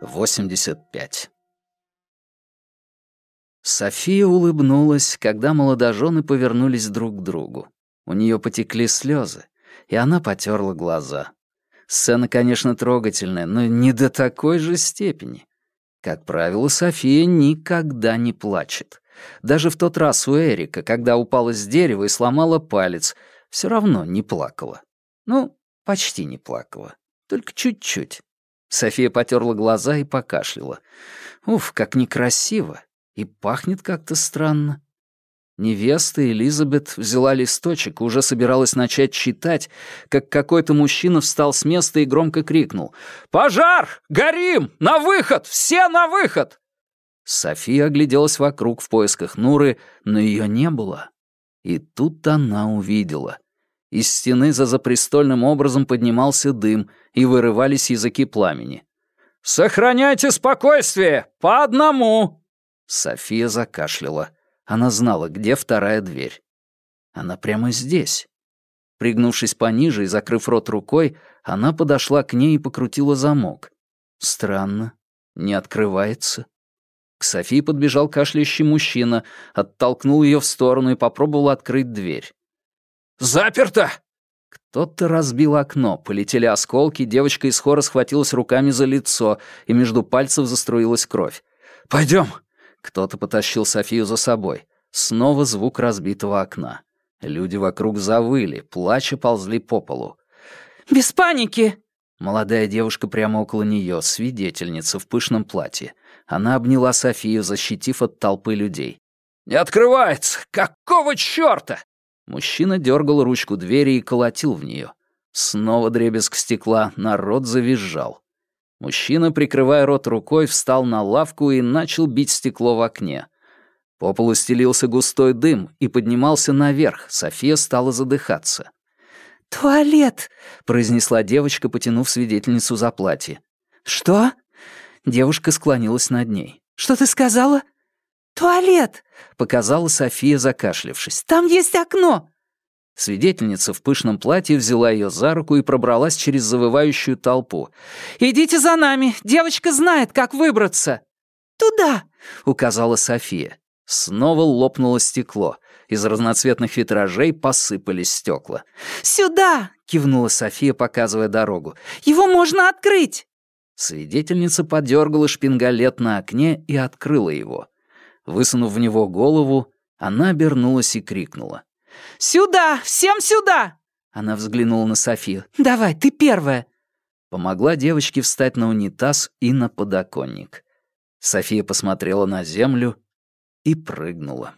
85. София улыбнулась, когда молодожены повернулись друг к другу. У нее потекли слезы, и она потерла глаза. Сцена, конечно, трогательная, но не до такой же степени. Как правило, София никогда не плачет. Даже в тот раз у Эрика, когда упала с дерева и сломала палец, все равно не плакала. Ну, почти не плакала. Только чуть-чуть. София потерла глаза и покашляла. Уф, как некрасиво. И пахнет как-то странно. Невеста Элизабет взяла листочек и уже собиралась начать читать, как какой-то мужчина встал с места и громко крикнул «Пожар! Горим! На выход! Все на выход!» София огляделась вокруг в поисках Нуры, но ее не было. И тут она увидела. Из стены за запрестольным образом поднимался дым, и вырывались языки пламени. «Сохраняйте спокойствие! По одному!» София закашляла. Она знала, где вторая дверь. Она прямо здесь. Пригнувшись пониже и закрыв рот рукой, она подошла к ней и покрутила замок. Странно, не открывается. К Софии подбежал кашляющий мужчина, оттолкнул ее в сторону и попробовал открыть дверь. «Заперто!» Кто-то разбил окно, полетели осколки, девочка из хора схватилась руками за лицо, и между пальцев заструилась кровь. «Пойдем!» Кто-то потащил Софию за собой. Снова звук разбитого окна. Люди вокруг завыли, плача ползли по полу. «Без паники!» Молодая девушка прямо около нее, свидетельница в пышном платье. Она обняла Софию, защитив от толпы людей. «Не открывается! Какого чёрта?» Мужчина дергал ручку двери и колотил в нее. Снова дребезг стекла, народ завизжал. Мужчина, прикрывая рот рукой, встал на лавку и начал бить стекло в окне. По полу стелился густой дым и поднимался наверх. София стала задыхаться. «Туалет!» — произнесла девочка, потянув свидетельницу за платье. «Что?» Девушка склонилась над ней. «Что ты сказала?» «Туалет!» — показала София, закашлявшись. «Там есть окно!» Свидетельница в пышном платье взяла ее за руку и пробралась через завывающую толпу. «Идите за нами! Девочка знает, как выбраться!» «Туда!» — указала София. Снова лопнуло стекло. Из разноцветных витражей посыпались стекла. «Сюда!» — кивнула София, показывая дорогу. «Его можно открыть!» Свидетельница подергала шпингалет на окне и открыла его. Высунув в него голову, она обернулась и крикнула. «Сюда! Всем сюда!» Она взглянула на Софию. «Давай, ты первая!» Помогла девочке встать на унитаз и на подоконник. София посмотрела на землю и прыгнула.